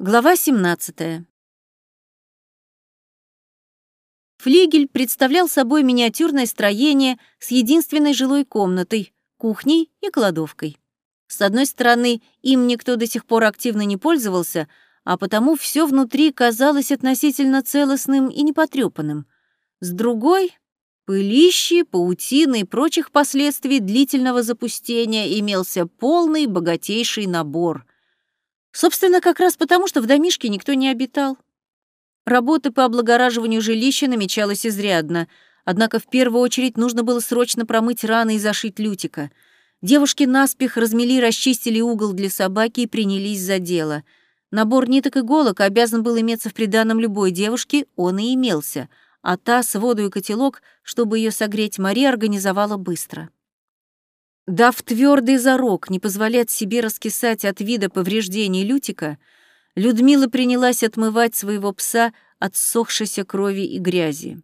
Глава 17. Флигель представлял собой миниатюрное строение с единственной жилой комнатой, кухней и кладовкой. С одной стороны, им никто до сих пор активно не пользовался, а потому все внутри казалось относительно целостным и непотрепанным. С другой — пылищи, паутины и прочих последствий длительного запустения имелся полный богатейший набор — Собственно, как раз потому, что в домишке никто не обитал. Работы по облагораживанию жилища намечалось изрядно, однако в первую очередь нужно было срочно промыть раны и зашить Лютика. Девушки наспех размели расчистили угол для собаки и принялись за дело. Набор ниток и иголок обязан был иметься в приданом любой девушки, он и имелся, а та с воду и котелок, чтобы ее согреть, Мария организовала быстро. Дав твердый зарок не позволять себе раскисать от вида повреждений Лютика, Людмила принялась отмывать своего пса от сохшейся крови и грязи.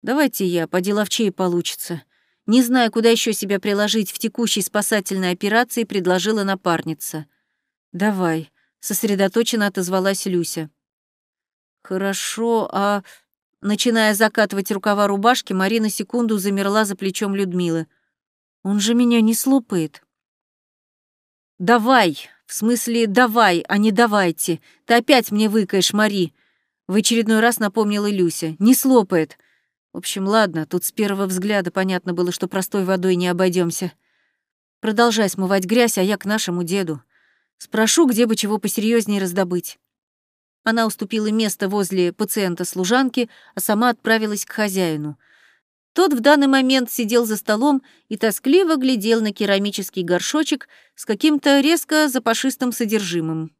«Давайте я, по деловчей получится». Не зная, куда еще себя приложить в текущей спасательной операции, предложила напарница. «Давай», — сосредоточенно отозвалась Люся. «Хорошо, а...» Начиная закатывать рукава рубашки, Марина секунду замерла за плечом Людмилы — он же меня не слопает. «Давай! В смысле, давай, а не давайте! Ты опять мне выкаешь, Мари!» В очередной раз напомнила Люся. «Не слопает!» В общем, ладно, тут с первого взгляда понятно было, что простой водой не обойдемся. Продолжай смывать грязь, а я к нашему деду. Спрошу, где бы чего посерьезнее раздобыть. Она уступила место возле пациента-служанки, а сама отправилась к хозяину — тот в данный момент сидел за столом и тоскливо глядел на керамический горшочек с каким-то резко запашистым содержимым.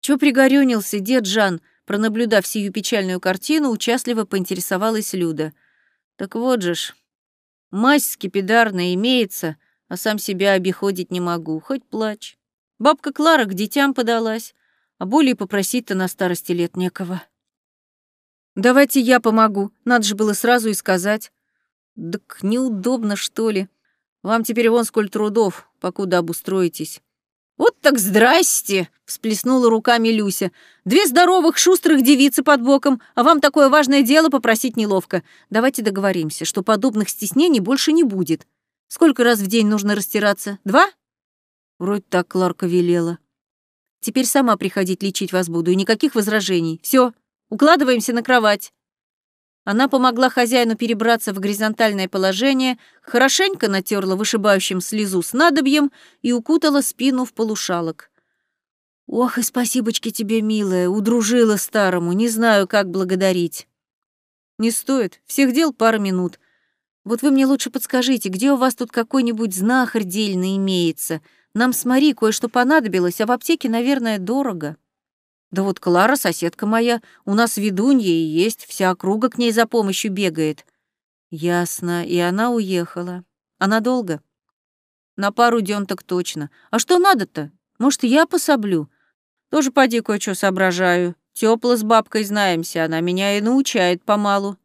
«Чё пригорюнился, дед Жан?» Пронаблюдав сию печальную картину, участливо поинтересовалась Люда. «Так вот же ж, мазь скипидарная имеется, а сам себя обиходить не могу, хоть плачь. Бабка Клара к детям подалась, а более попросить-то на старости лет некого». «Давайте я помогу, надо же было сразу и сказать». «Так неудобно, что ли? Вам теперь вон сколь трудов, покуда обустроитесь». «Вот так здрасте!» — всплеснула руками Люся. «Две здоровых, шустрых девицы под боком, а вам такое важное дело попросить неловко. Давайте договоримся, что подобных стеснений больше не будет. Сколько раз в день нужно растираться? Два?» Вроде так Кларка велела. «Теперь сама приходить лечить вас буду, и никаких возражений. Все, укладываемся на кровать». Она помогла хозяину перебраться в горизонтальное положение, хорошенько натерла вышибающим слезу снадобьем и укутала спину в полушалок. «Ох и спасибочки тебе, милая, удружила старому, не знаю, как благодарить». «Не стоит, всех дел пара минут. Вот вы мне лучше подскажите, где у вас тут какой-нибудь знахарь дельный имеется? Нам с Мари кое-что понадобилось, а в аптеке, наверное, дорого». Да вот Клара, соседка моя, у нас ведунья и есть, вся округа к ней за помощью бегает. Ясно, и она уехала. Она долго? На пару дён так точно. А что надо-то? Может, я пособлю? Тоже поди кое-что соображаю. Тёпло с бабкой знаемся, она меня и научает помалу.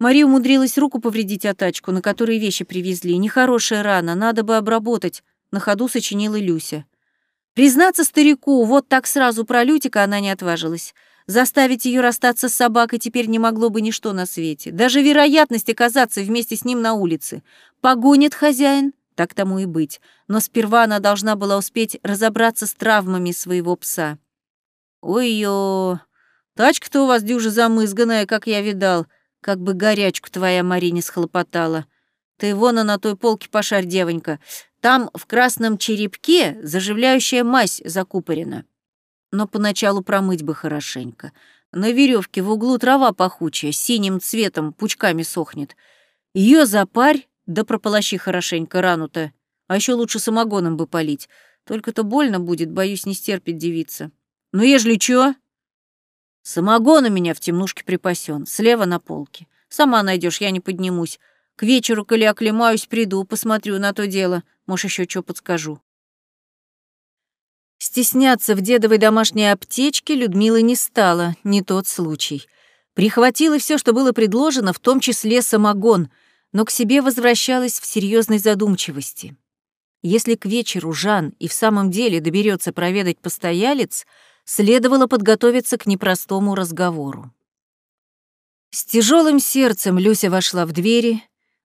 Мария умудрилась руку повредить от тачку, на которой вещи привезли. Нехорошая рана, надо бы обработать. На ходу сочинила Люся. Признаться старику, вот так сразу про Лютика она не отважилась. Заставить ее расстаться с собакой теперь не могло бы ничто на свете. Даже вероятность оказаться вместе с ним на улице. Погонит хозяин, так тому и быть. Но сперва она должна была успеть разобраться с травмами своего пса. «Ой-ё, тачка-то у вас дюжа замызганная, как я видал. Как бы горячку твоя Марине схлопотала. Ты вон на той полке пошарь, девонька. Там в красном черепке заживляющая мазь закупорена. Но поначалу промыть бы хорошенько. На веревке в углу трава пахучая, синим цветом пучками сохнет. Ее запарь, да прополощи хорошенько рану-то. А еще лучше самогоном бы полить. Только-то больно будет, боюсь, не стерпит девица. Ну, ежели чё? Самогон у меня в темнушке припасен, слева на полке. Сама найдешь, я не поднимусь. К вечеру, коли оклемаюсь, приду, посмотрю на то дело. Может, еще что подскажу. Стесняться в дедовой домашней аптечке Людмила не стала, не тот случай. Прихватила все, что было предложено, в том числе самогон, но к себе возвращалась в серьезной задумчивости. Если к вечеру Жан и в самом деле доберется проведать постоялец, следовало подготовиться к непростому разговору. С тяжелым сердцем Люся вошла в двери,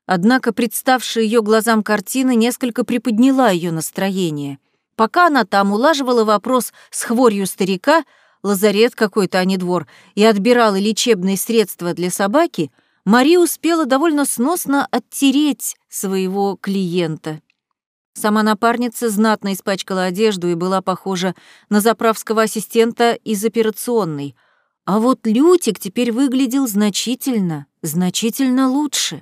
однако представшая ее глазам картина несколько приподняла ее настроение. Пока она там улаживала вопрос с хворью старика, лазарет какой-то, а не двор, и отбирала лечебные средства для собаки, Мария успела довольно сносно оттереть своего клиента. Сама напарница знатно испачкала одежду и была похожа на заправского ассистента из операционной — а вот Лютик теперь выглядел значительно, значительно лучше.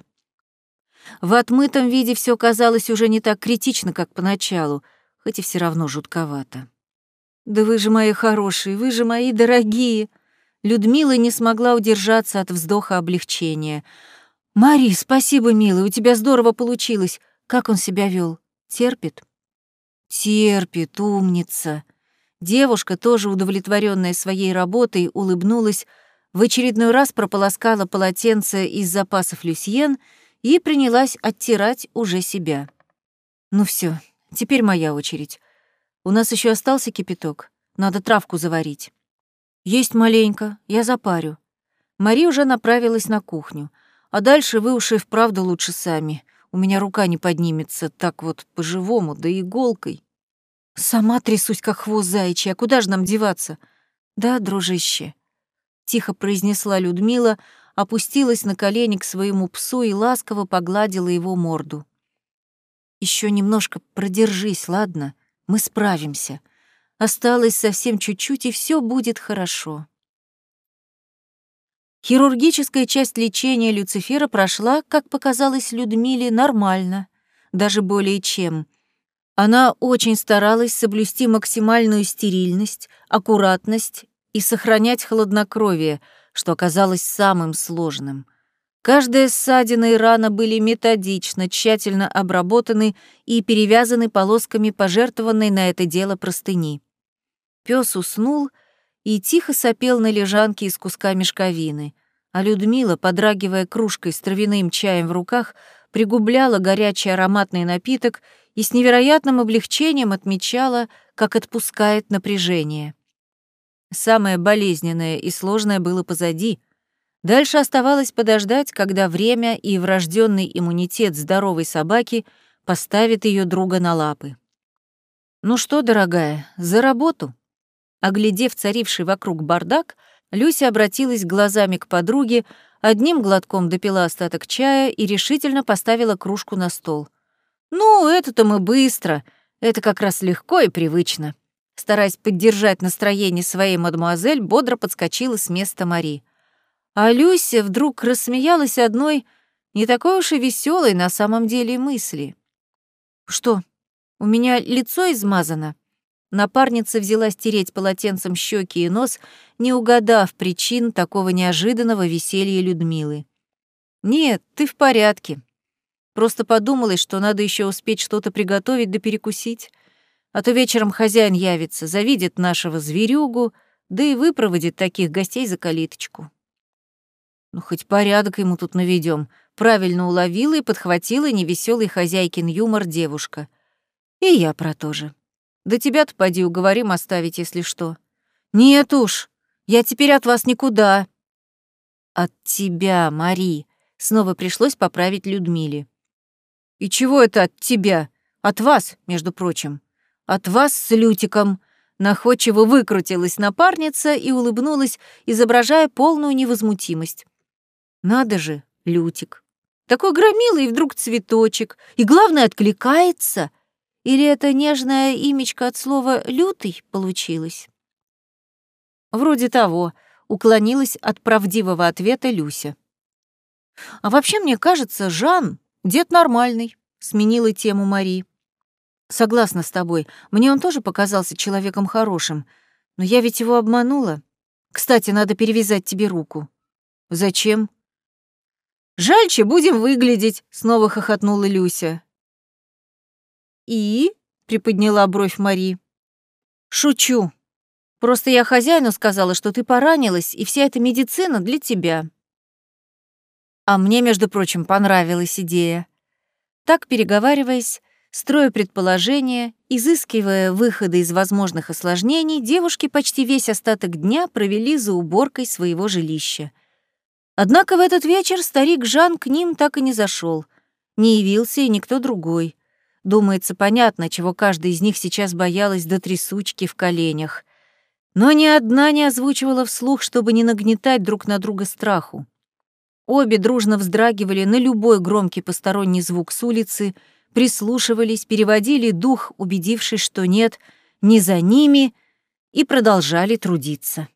В отмытом виде все казалось уже не так критично, как поначалу, хоть и все равно жутковато. «Да вы же мои хорошие, вы же мои дорогие!» Людмила не смогла удержаться от вздоха облегчения. «Мари, спасибо, милый, у тебя здорово получилось. Как он себя вел? Терпит?» «Терпит, умница!» Девушка, тоже удовлетворенная своей работой, улыбнулась, в очередной раз прополоскала полотенце из запасов Люсьен и принялась оттирать уже себя. «Ну все, теперь моя очередь. У нас еще остался кипяток. Надо травку заварить». «Есть маленько, я запарю». Мари уже направилась на кухню. «А дальше вы уж и вправду лучше сами. У меня рука не поднимется так вот по-живому, да иголкой». Сама трясусь, как хвост заячий, а куда же нам деваться? Да, дружище. Тихо произнесла Людмила, опустилась на колени к своему псу и ласково погладила его морду. Еще немножко продержись, ладно? Мы справимся. Осталось совсем чуть-чуть, и все будет хорошо. Хирургическая часть лечения Люцифера прошла, как показалось Людмиле, нормально, даже более чем — она очень старалась соблюсти максимальную стерильность, аккуратность и сохранять хладнокровие, что оказалось самым сложным. Каждая ссадина и рана были методично, тщательно обработаны и перевязаны полосками пожертвованной на это дело простыни. Пёс уснул и тихо сопел на лежанке из куска мешковины, а Людмила, подрагивая кружкой с травяным чаем в руках, пригубляла горячий ароматный напиток и с невероятным облегчением отмечала, как отпускает напряжение. Самое болезненное и сложное было позади. Дальше оставалось подождать, когда время и врожденный иммунитет здоровой собаки поставит ее друга на лапы. «Ну что, дорогая, за работу?» Оглядев царивший вокруг бардак, Люся обратилась глазами к подруге, одним глотком допила остаток чая и решительно поставила кружку на стол — «Ну, это-то мы быстро. Это как раз легко и привычно». Стараясь поддержать настроение своей мадемуазель, бодро подскочила с места Мари. А Люся вдруг рассмеялась одной не такой уж и веселой на самом деле мысли. «Что, у меня лицо измазано?» Напарница взяла стереть полотенцем щеки и нос, не угадав причин такого неожиданного веселья Людмилы. «Нет, ты в порядке. Просто подумалось, что надо еще успеть что-то приготовить да перекусить. А то вечером хозяин явится, завидит нашего зверюгу, да и выпроводит таких гостей за калиточку. Ну, хоть порядок ему тут наведем. Правильно уловила и подхватила невеселый хозяйкин юмор девушка. И я про то же. Да тебя-то поди уговорим оставить, если что. Нет уж, я теперь от вас никуда. От тебя, Мари, снова пришлось поправить Людмиле. «И чего это от тебя? От вас, между прочим. От вас с Лютиком». Находчиво выкрутилась напарница и улыбнулась, изображая полную невозмутимость. «Надо же, Лютик. Такой громилый и вдруг цветочек. И главное, откликается. Или это нежное имечко от слова «лютый» получилось?» «Вроде того», — уклонилась от правдивого ответа Люся. «А вообще, мне кажется, Жан Дед нормальный, сменила тему Мари. Согласна с тобой, мне он тоже показался человеком хорошим, но я ведь его обманула. Кстати, надо перевязать тебе руку. Зачем? Жальче будем выглядеть, снова хохотнула Люся. И? приподняла бровь Мари. Шучу. Просто я хозяину сказала, что ты поранилась, и вся эта медицина для тебя. А мне, между прочим, понравилась идея. Так, переговариваясь, Строя предположения, изыскивая выходы из возможных осложнений, девушки почти весь остаток дня провели за уборкой своего жилища. Однако в этот вечер старик Жан к ним так и не зашел. Не явился и никто другой. Думается, понятно, чего каждый из них сейчас боялась до трясучки в коленях. Но ни одна не озвучивала вслух, чтобы не нагнетать друг на друга страху. Обе дружно вздрагивали на любой громкий посторонний звук с улицы, прислушивались, переводили дух, убедившись, что нет, ни за ними, и продолжали трудиться.